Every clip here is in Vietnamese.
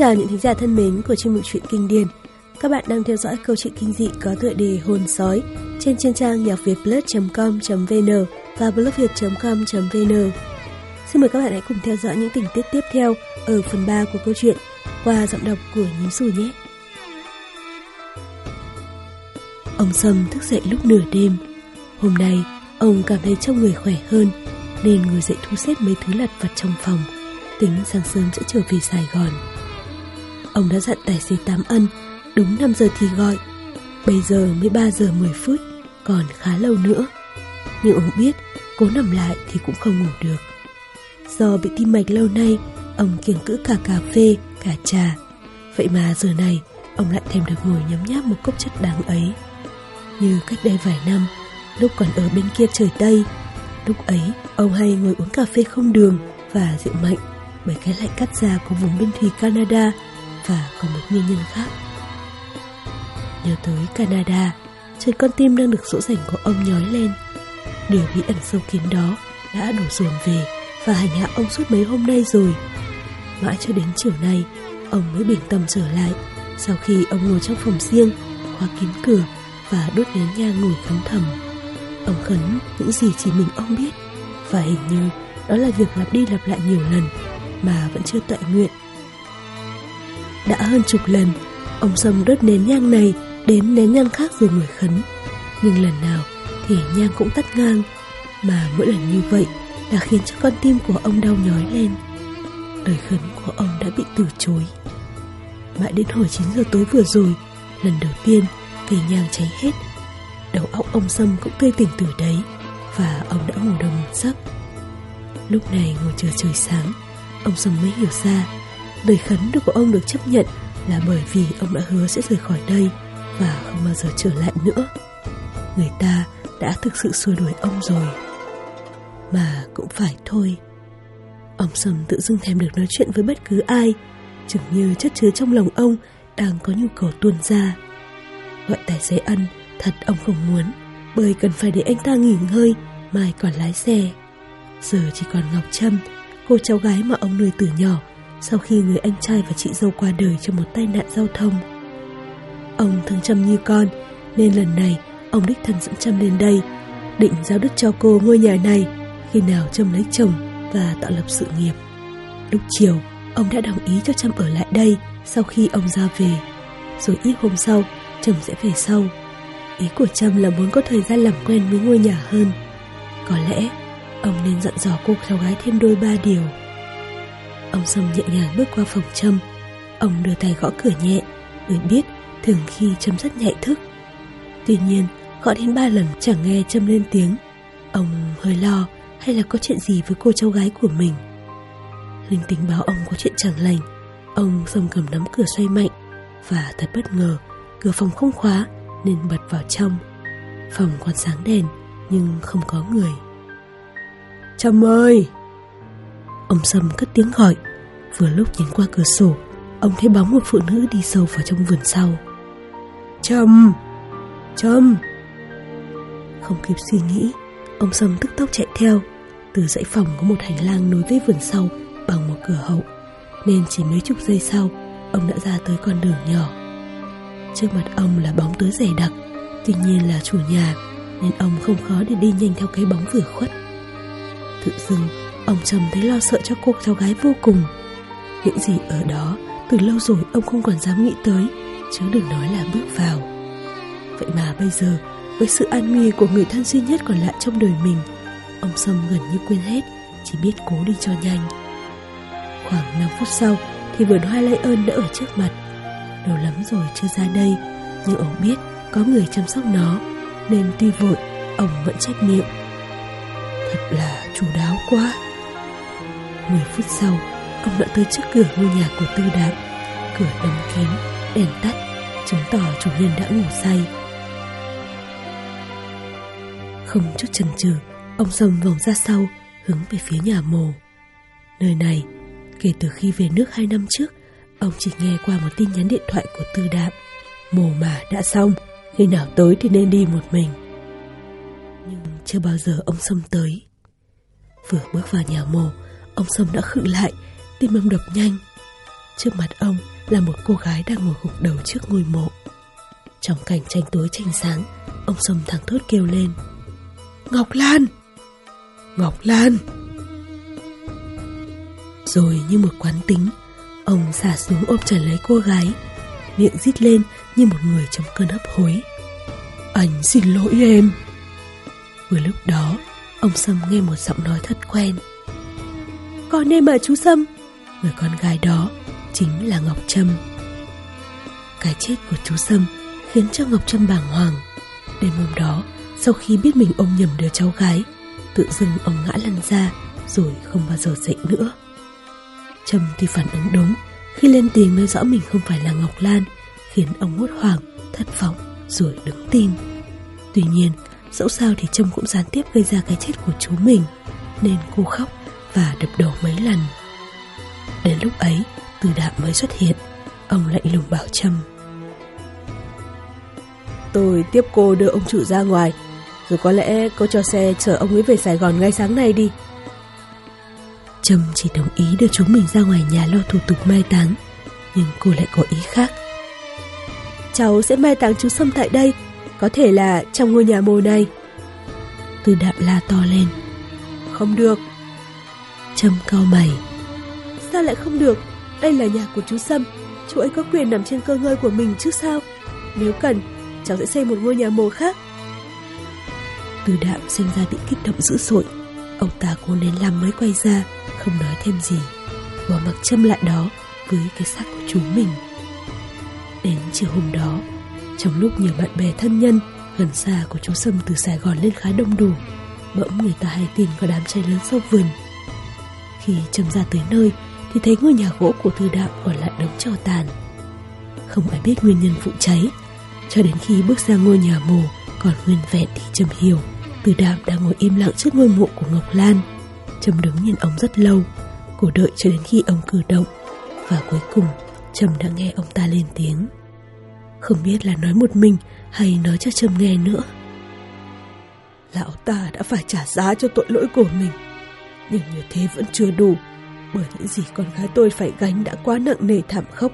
Chào những thính giả thân mến của chương mục truyện kinh điển. Các bạn đang theo dõi câu chuyện kinh dị có tựa đề Hồn sói trên chuyên trang nhacvietplus.com.vn và blogviet.com.vn. Xin mời các bạn hãy cùng theo dõi những tình tiết tiếp theo ở phần 3 của câu chuyện qua giọng đọc của Nhím Sù nhé. Ông Sâm thức dậy lúc nửa đêm. Hôm nay, ông cảm thấy trong người khỏe hơn nên ngồi dậy thu xếp mấy thứ lặt vặt trong phòng, tính sáng sớm sẽ trở về Sài Gòn. Ông đã dặn tài xế tám ân Đúng 5 giờ thì gọi. Bây giờ mới 3 giờ 10 phút Còn khá lâu nữa. Nhưng ông biết cố nằm lại thì cũng không ngủ được. Do bị tim mạch lâu nay Ông kiêng cữ cả cà phê, cả trà. Vậy mà giờ này Ông lại thèm được ngồi nhấm nháp một cốc chất đáng ấy. Như cách đây vài năm Lúc còn ở bên kia trời Tây Lúc ấy ông hay ngồi uống cà phê không đường Và rượu mạnh Bởi cái lạnh cắt da của vùng biên thùy Canada và còn một nguyên nhân khác. Nhớ tới Canada, trời con tim đang được dỗ dành của ông nhói lên. Điều bí ẩn sâu kín đó đã đổ dồn về và hành hạ ông suốt mấy hôm nay rồi. Mãi cho đến chiều nay, ông mới bình tâm trở lại sau khi ông ngồi trong phòng riêng, khóa kín cửa và đốt nén nhang ngồi khấn thầm. Ông khấn những gì chỉ mình ông biết và hình như đó là việc lặp đi lặp lại nhiều lần mà vẫn chưa tọa nguyện đã hơn chục lần, ông Sâm đốt nén nhang này đến nén nhang khác rồi ngồi khấn. Nhưng lần nào thì nhang cũng tắt ngang, mà mỗi lần như vậy đã khiến cho con tim của ông đau nhói lên. Lời khấn của ông đã bị từ chối. Mãi đến hồi 9 giờ tối vừa rồi, lần đầu tiên cây nhang cháy hết. Đầu óc ông Sâm cũng tươi tỉnh từ đấy, và ông đã ngủ đồng một giấc. Lúc này ngồi chờ trời sáng, ông Sâm mới hiểu ra Lời khấn được của ông được chấp nhận là bởi vì ông đã hứa sẽ rời khỏi đây và không bao giờ trở lại nữa. Người ta đã thực sự xua đuổi ông rồi. Mà cũng phải thôi. Ông Sầm tự dưng thèm được nói chuyện với bất cứ ai, chừng như chất chứa trong lòng ông đang có nhu cầu tuôn ra. Gọi tài xế ân, thật ông không muốn, bởi cần phải để anh ta nghỉ ngơi, mai còn lái xe. Giờ chỉ còn Ngọc Trâm, cô cháu gái mà ông nuôi từ nhỏ, sau khi người anh trai và chị dâu qua đời trong một tai nạn giao thông. Ông thương Trâm như con, nên lần này ông đích thân dẫn Trâm lên đây, định giao đất cho cô ngôi nhà này khi nào Trâm lấy chồng và tạo lập sự nghiệp. Lúc chiều, ông đã đồng ý cho Trâm ở lại đây sau khi ông ra về. Rồi ít hôm sau, Trâm sẽ về sau. Ý của Trâm là muốn có thời gian làm quen với ngôi nhà hơn. Có lẽ, ông nên dặn dò cô cháu gái thêm đôi ba điều. Ông Sâm nhẹ nhàng bước qua phòng Trâm Ông đưa tay gõ cửa nhẹ Người biết thường khi Trâm rất nhạy thức. Tuy nhiên Gõ đến ba lần chẳng nghe Trâm lên tiếng. Ông hơi lo Hay là có chuyện gì với cô cháu gái của mình. Linh tính báo ông có chuyện chẳng lành, Ông Sâm cầm nắm cửa xoay mạnh Và thật bất ngờ, Cửa phòng không khóa Nên bật vào trong. Phòng còn sáng đèn Nhưng không có người. Trâm ơi! Ông Sâm cất tiếng gọi. Vừa lúc nhìn qua cửa sổ Ông thấy bóng một phụ nữ đi sâu vào trong vườn sau. Trâm! Trâm! Không kịp suy nghĩ Ông Sâm tức tốc chạy theo. Từ dãy phòng có một hành lang nối với vườn sau Bằng một cửa hậu. Nên chỉ mấy chục giây sau Ông đã ra tới con đường nhỏ. Trước mặt ông là bóng tối dày đặc Tuy nhiên là chủ nhà Nên ông không khó để đi nhanh theo cái bóng vừa khuất. Tự dưng Ông Trầm thấy lo sợ cho cô, cháu gái vô cùng. Những gì ở đó, Từ lâu rồi ông không còn dám nghĩ tới, Chứ đừng nói là bước vào. Vậy mà bây giờ, Với sự an nguy của người thân duy nhất còn lại trong đời mình, Ông Sâm gần như quên hết, Chỉ biết cố đi cho nhanh. Khoảng 5 phút sau, Thì vườn hoa lây ơn đã ở trước mặt. Lâu lắm rồi chưa ra đây, Nhưng ông biết có người chăm sóc nó, Nên tuy vội, Ông vẫn trách miệng Thật là chủ đáo quá. 10 phút sau, ông đã tới trước cửa ngôi nhà của Tư Đạm. Cửa đóng kín, đèn tắt, chứng tỏ chủ nhân đã ngủ say. Không chút chần chừ, ông sầm vòng ra sau, hướng về phía nhà mồ. Nơi này, kể từ khi về nước hai năm trước, ông chỉ nghe qua một tin nhắn điện thoại của Tư Đạm. Mồ mà đã xong, khi nào tới thì nên đi một mình. Nhưng chưa bao giờ ông Sâm tới. Vừa bước vào nhà mồ, ông Sâm đã khựng lại, tim ông đập nhanh. Trước mặt ông là một cô gái đang ngồi gục đầu trước ngôi mộ. Trong cảnh tranh tối tranh sáng, ông Sâm thẳng thốt kêu lên. Ngọc Lan! Ngọc Lan! Rồi như một quán tính, ông xả xuống ôm chặt lấy cô gái, miệng rít lên như một người trong cơn hấp hối. Anh xin lỗi em. Vừa lúc đó, ông Sâm nghe một giọng nói thật quen. Con em mà chú Sâm. Người con gái đó chính là Ngọc Trâm. Cái chết của chú Sâm khiến cho Ngọc Trâm bàng hoàng. Đêm hôm đó, sau khi biết mình ôm nhầm đứa cháu gái, tự dưng ông ngã lăn ra rồi không bao giờ dậy nữa. Trâm thì phản ứng đúng khi lên tiếng nói rõ mình không phải là Ngọc Lan khiến ông hốt hoảng, thất vọng rồi đứng tim. Tuy nhiên, dẫu sao thì Trâm cũng gián tiếp gây ra cái chết của chú mình nên cô khóc và đập đầu mấy lần. Đến lúc ấy, từ đạm mới xuất hiện, ông lạnh lùng bảo Trâm. Tôi tiếp cô đưa ông chủ ra ngoài, rồi có lẽ cô cho xe chở ông ấy về Sài Gòn ngay sáng nay đi. Trâm chỉ đồng ý đưa chúng mình ra ngoài nhà lo thủ tục mai táng, nhưng cô lại có ý khác. Cháu sẽ mai táng chú Sâm tại đây, có thể là trong ngôi nhà mồ này. Từ đạm la to lên. Không được. Trâm cau mày. Sao lại không được? Đây là nhà của chú Sâm, chú ấy có quyền nằm trên cơ ngơi của mình chứ sao? Nếu cần, cháu sẽ xây một ngôi nhà mồ khác. Từ đạm sinh ra bị kích động dữ dội. Ông ta cố nén làm mới quay ra, không nói thêm gì. Bỏ mặc châm lại đó với cái xác của chú mình. Đến chiều hôm đó, trong lúc nhiều bạn bè thân nhân gần xa của chú Sâm từ Sài Gòn lên khá đông đủ, bỗng người ta hay tin có đám cháy lớn sau vườn. Khi Trâm ra tới nơi thì thấy ngôi nhà gỗ của Tư Đạo còn lại đống tro tàn. Không ai biết nguyên nhân vụ cháy, cho đến khi bước ra ngôi nhà mồ còn nguyên vẹn thì Trâm hiểu Từ Đạo đang ngồi im lặng trước ngôi mộ của Ngọc Lan. Trâm đứng nhìn ông rất lâu, cô đợi cho đến khi ông cử động. Và cuối cùng, Trâm đã nghe ông ta lên tiếng. Không biết là nói một mình hay nói cho Trâm nghe nữa. Lão ta đã phải trả giá cho tội lỗi của mình, nhưng như thế vẫn chưa đủ bởi những gì con gái tôi phải gánh đã quá nặng nề thảm khốc.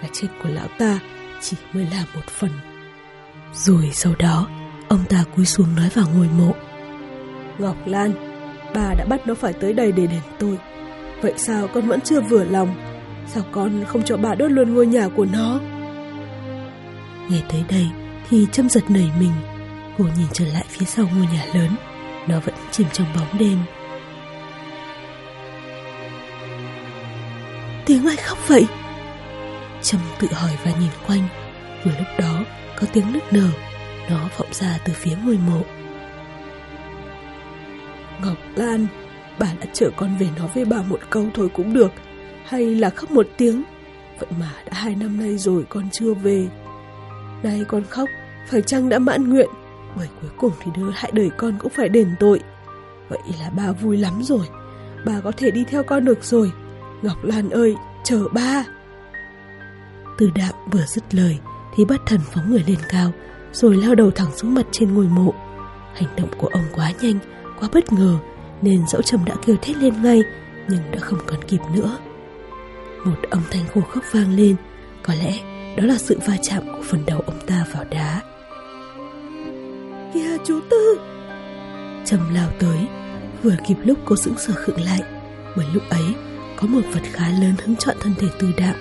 Cái chết của lão ta chỉ mới là một phần. Rồi sau đó, ông ta cúi xuống nói vào ngôi mộ. Ngọc Lan, bà đã bắt nó phải tới đây để đền tôi. Vậy sao con vẫn chưa vừa lòng? Sao con không cho bà đốt luôn ngôi nhà của nó? Nghe tới đây thì châm giật nảy mình. Cô nhìn trở lại phía sau ngôi nhà lớn. Nó vẫn chìm trong bóng đêm. Tiếng ai khóc vậy? Trâm tự hỏi và nhìn quanh. Vừa lúc đó có tiếng nức nở. Nó vọng ra từ phía ngôi mộ. Ngọc Lan, bà đã chở con về nói với bà một câu thôi cũng được. Hay là khóc một tiếng. Vậy mà đã hai năm nay rồi con chưa về. Nay con khóc, phải chăng đã mãn nguyện? Bởi cuối cùng thì đứa hại đời con cũng phải đền tội. Vậy là bà vui lắm rồi. Bà có thể đi theo con được rồi. Ngọc Lan ơi, chờ ba. Từ đạm vừa dứt lời thì bất thần phóng người lên cao rồi lao đầu thẳng xuống mặt trên ngôi mộ. Hành động của ông quá nhanh, quá bất ngờ nên dẫu trầm đã kêu thét lên ngay nhưng đã không còn kịp nữa. Một âm thanh khô khốc vang lên, có lẽ đó là sự va chạm của phần đầu ông ta vào đá. Kìa chú Tư! Trầm lao tới, vừa kịp lúc cô sững sờ khựng lại, bởi lúc ấy có một vật khá lớn hứng chọn thân thể tư đạm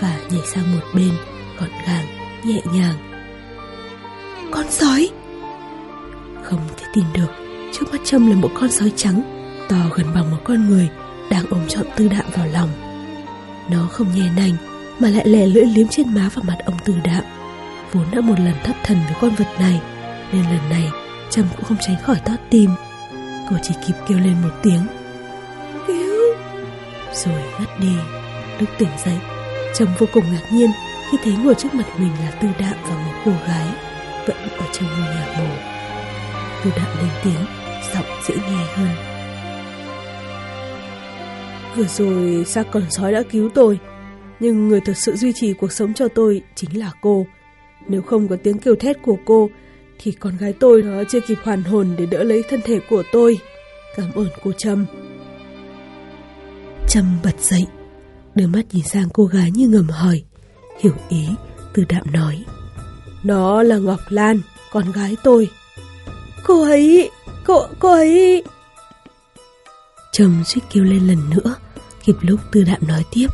và nhảy sang một bên, gọn gàng, nhẹ nhàng. Con sói! Không thể tin được, trước mắt Trâm là một con sói trắng, to gần bằng một con người, đang ôm trọn tư đạm vào lòng. Nó không nhè nành, mà lại lè lưỡi liếm trên má và mặt ông tư đạm. Vốn đã một lần thất thần với con vật này, nên lần này Trâm cũng không tránh khỏi tót tim. Cô chỉ kịp kêu lên một tiếng. Rồi ngất đi. Lúc tỉnh dậy, chồng vô cùng ngạc nhiên khi thấy ngồi trước mặt mình là Tư Đạm và một cô gái vẫn ở trong ngôi nhà mồ. Tư Đạm lên tiếng, giọng dễ nghe hơn. Vừa rồi xác còn sói đã cứu tôi, nhưng người thật sự duy trì cuộc sống cho tôi chính là cô. Nếu không có tiếng kêu thét của cô, thì con gái tôi nó chưa kịp hoàn hồn để đỡ lấy thân thể của tôi. Cảm ơn cô Trâm. Trâm bật dậy, đưa mắt nhìn sang cô gái như ngầm hỏi. Hiểu ý, từ đạm nói. Nó là Ngọc Lan, con gái tôi. Cô ấy, cô, cô ấy... Trâm suýt kêu lên lần nữa, kịp lúc tư đạm nói tiếp.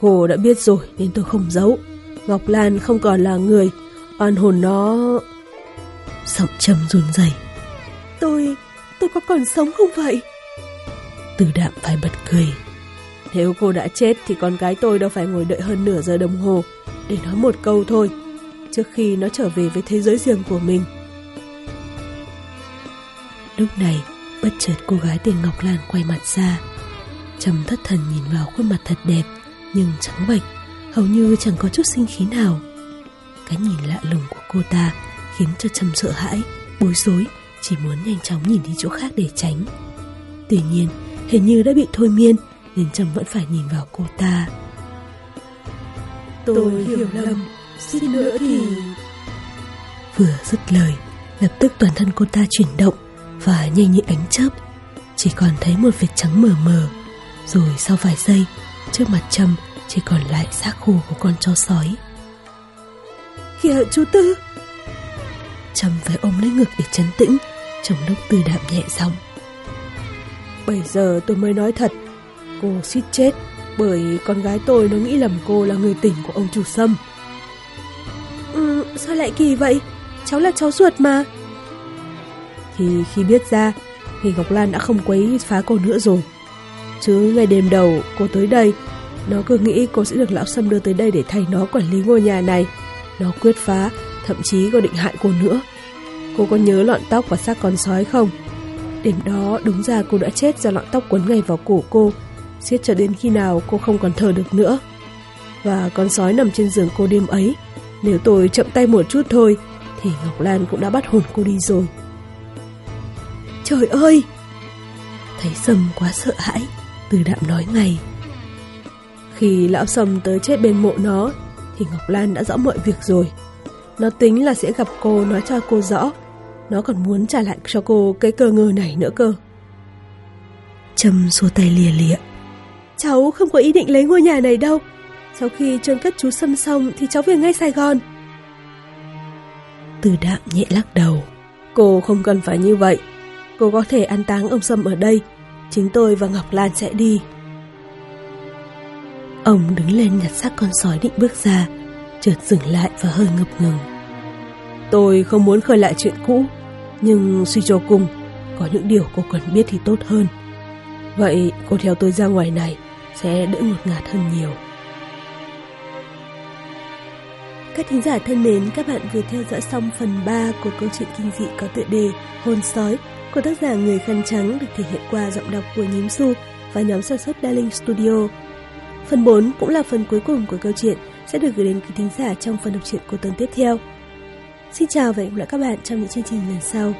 Cô đã biết rồi nên tôi không giấu. Ngọc Lan không còn là người, oan hồn nó... Giọng Trâm run rẩy. Tôi, tôi có còn sống không vậy? Từ đạm phải bật cười. Nếu cô đã chết thì con gái tôi đâu phải ngồi đợi hơn nửa giờ đồng hồ để nói một câu thôi, trước khi nó trở về với thế giới riêng của mình. Lúc này, bất chợt cô gái tên Ngọc Lan quay mặt ra. Trầm thất thần nhìn vào khuôn mặt thật đẹp, nhưng trắng bệch, hầu như chẳng có chút sinh khí nào. Cái nhìn lạ lùng của cô ta khiến cho Trầm sợ hãi, bối rối, chỉ muốn nhanh chóng nhìn đi chỗ khác để tránh. Tuy nhiên, hình như đã bị thôi miên nên Trầm vẫn phải nhìn vào cô ta. Tôi hiểu lầm, xin nữa thì... Vừa dứt lời, lập tức toàn thân cô ta chuyển động và nhanh như ánh chớp. Chỉ còn thấy một vệt trắng mờ mờ, rồi sau vài giây, trước mặt Trâm chỉ còn lại xác khô của con chó sói. Kìa chú Tư! Trâm phải ôm lấy ngực để chấn tĩnh, trong lúc Tư đạm nhẹ giọng. Bây giờ tôi mới nói thật, cô suýt chết bởi con gái tôi nó nghĩ lầm cô là người tình của ông chủ sâm. Ừ, sao lại kỳ vậy? Cháu là cháu ruột mà. Thì khi biết ra, thì Ngọc Lan đã không quấy phá cô nữa rồi. Chứ ngày đêm đầu cô tới đây, nó cứ nghĩ cô sẽ được lão sâm đưa tới đây để thay nó quản lý ngôi nhà này. Nó quyết phá, thậm chí có định hại cô nữa. Cô có nhớ lọn tóc và xác con sói không? Đêm đó đúng ra cô đã chết do lọn tóc quấn ngay vào cổ cô siết cho đến khi nào cô không còn thở được nữa. Và con sói nằm trên giường cô đêm ấy, nếu tôi chậm tay một chút thôi, thì Ngọc Lan cũng đã bắt hồn cô đi rồi. Trời ơi! Thấy Sâm quá sợ hãi, từ đạm nói ngay. Khi lão Sâm tới chết bên mộ nó, thì Ngọc Lan đã rõ mọi việc rồi. Nó tính là sẽ gặp cô nói cho cô rõ. Nó còn muốn trả lại cho cô cái cơ ngơ này nữa cơ. Trâm xua tay lìa lịa. Cháu không có ý định lấy ngôi nhà này đâu. Sau khi chôn cất chú Sâm xong thì cháu về ngay Sài Gòn. Từ đạm nhẹ lắc đầu. Cô không cần phải như vậy. Cô có thể an táng ông Sâm ở đây. Chính tôi và Ngọc Lan sẽ đi. Ông đứng lên nhặt xác con sói định bước ra, chợt dừng lại và hơi ngập ngừng. Tôi không muốn khơi lại chuyện cũ, nhưng suy cho cùng, có những điều cô cần biết thì tốt hơn. Vậy cô theo tôi ra ngoài này sẽ đỡ ngột ngạt hơn nhiều. Các thính giả thân mến, các bạn vừa theo dõi xong phần 3 của câu chuyện kinh dị có tựa đề Hôn sói của tác giả Người Khăn Trắng được thể hiện qua giọng đọc của Nhím Su và nhóm sản xuất Darling Studio. Phần 4 cũng là phần cuối cùng của câu chuyện sẽ được gửi đến quý thính giả trong phần đọc truyện của tuần tiếp theo. Xin chào và hẹn gặp lại các bạn trong những chương trình lần sau.